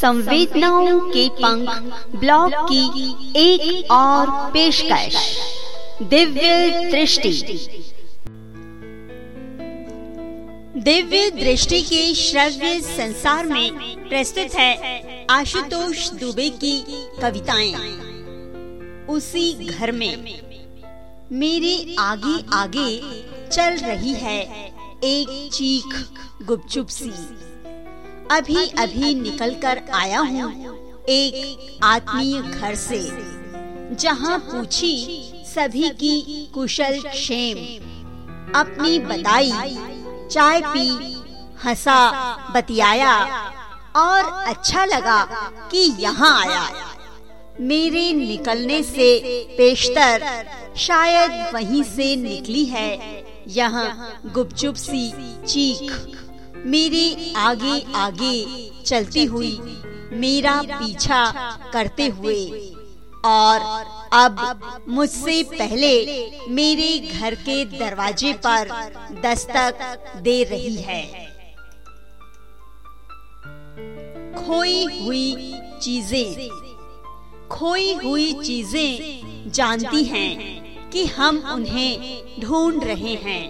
संवेदनाओं के पंख ब्लॉग की एक और पेशकश। दिव्य दृष्टि। दिव्य दृष्टि के श्रव्य संसार में प्रस्तुत है आशुतोष दुबे की कविताएँ। उसी घर में मेरे आगे आगे चल रही है एक चीख गुपचुप सी। अभी अभी निकल कर आया हूँ एक आत्मीय घर से, जहाँ पूछी सभी की कुशल क्षेम। अपनी बताई चाय पी, हंसा, बतियाया और अच्छा लगा कि यहाँ आया। मेरे निकलने से पेशतर शायद वहीं से निकली है, यहाँ गुपचुप सी चीख। मेरे आगे आगे चलती हुई मेरा पीछा करते हुए। और अब मुझसे पहले मेरे घर के दरवाजे पर दस्तक दे रही है। खोई हुई चीज़ें, खोई हुई चीज़ें जानती हैं कि हम उन्हें ढूंढ रहे हैं।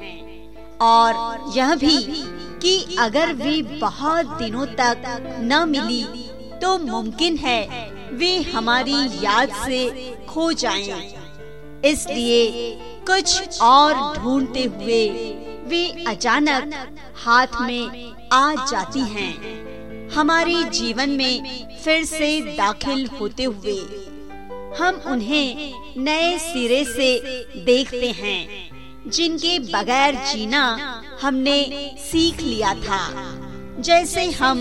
और यह भी कि अगर वे बहुत दिनों तक न मिली तो मुमकिन है वे हमारी याद से खो जाएँ। इसलिए कुछ और ढूंढते हुए वे अचानक हाथ में आ जाती हैं। हमारे जीवन में फिर से दाखिल होते हुए हम उन्हें नए सिरे से देखते हैं, जिनके बगैर जीना हमने सीख लिया था। जैसे हम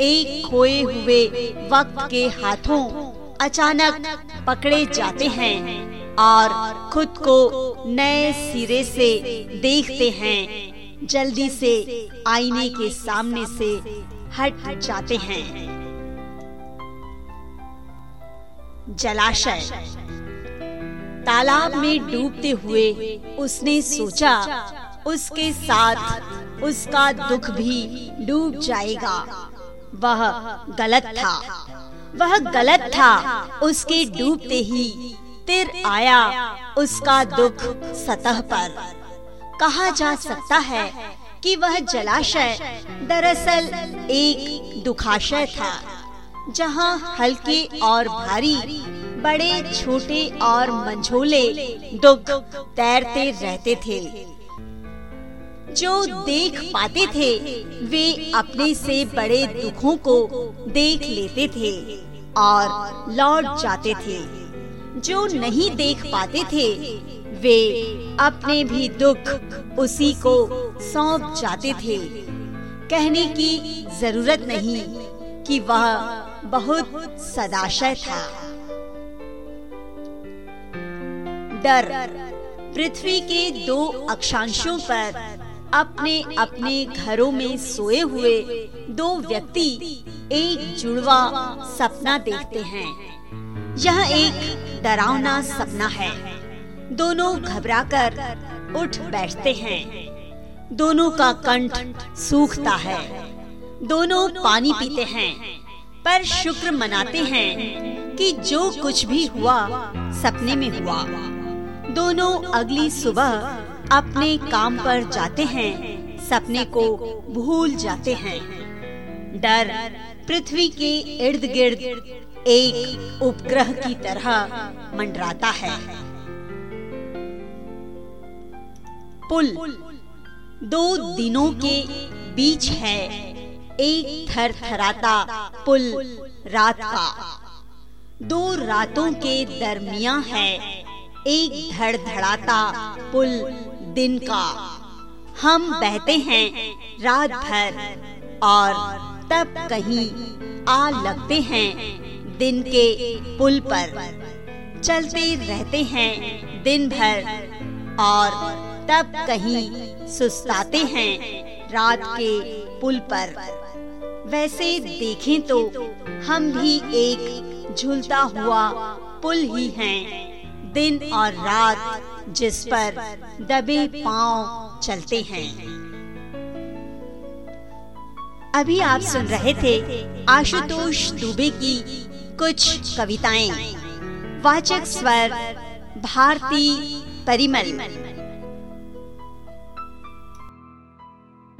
एक खोए हुए वक्त के हाथों अचानक पकड़े जाते हैं और खुद को नए सिरे से देखते हैं, जल्दी से आईने के सामने से हट जाते हैं। जलाशय। तालाब में डूबते हुए उसने सोचा उसके साथ उसका दुख भी डूब जाएगा। वह गलत था। वह गलत था। उसके डूबते ही तिर आया उसका दुख सतह पर। कहा जा सकता है कि वह जलाशय दरअसल एक दुखाशय था, जहाँ हल्के और भारी, बड़े, छोटे और मंझोले दुख तैरते रहते थे। जो देख पाते थे, वे अपने से बड़े दुखों को देख लेते थे और लौट जाते थे। जो नहीं देख पाते थे, वे अपने भी दुख उसी को सौंप जाते थे। कहने की ज़रूरत नहीं कि वह बहुत सदाशय था। डर, पृथ्वी के दो अक्षांशों पर अपने अपने घरों में सोए हुए दो व्यक्ति एक जुड़वा सपना देखते हैं। यह एक डरावना सपना है। दोनों घबराकर उठ बैठते हैं। दोनों का कंठ सूखता है। दोनों पानी पीते हैं। पर शुक्र मनाते हैं कि जो कुछ भी हुआ सपने में हुआ। दोनों अगली सुबह अपने काम पर जाते हैं, सपने को भूल जाते हैं। डर पृथ्वी के इर्द गिर्द एक उपग्रह की तरह मंडराता है। पुल दो दिनों के बीच है, एक थर थराता पुल रात का। दो रातों के दरमिया है, एक धड़ धड़ाता पुल दिन का। हम बहते हैं रात भर और तब कहीं आ लगते हैं दिन के पुल पर। चलते रहते हैं दिन भर और तब कहीं सुस्ताते हैं रात के पुल पर। वैसे देखें तो हम भी एक झूलता हुआ पुल ही हैं, दिन और रात। जिस पर दबे पाँव चलते हैं। अभी आप सुन रहे थे आशुतोष दुबे की कुछ कविताएँ। वाचक स्वर, भारती परिमल।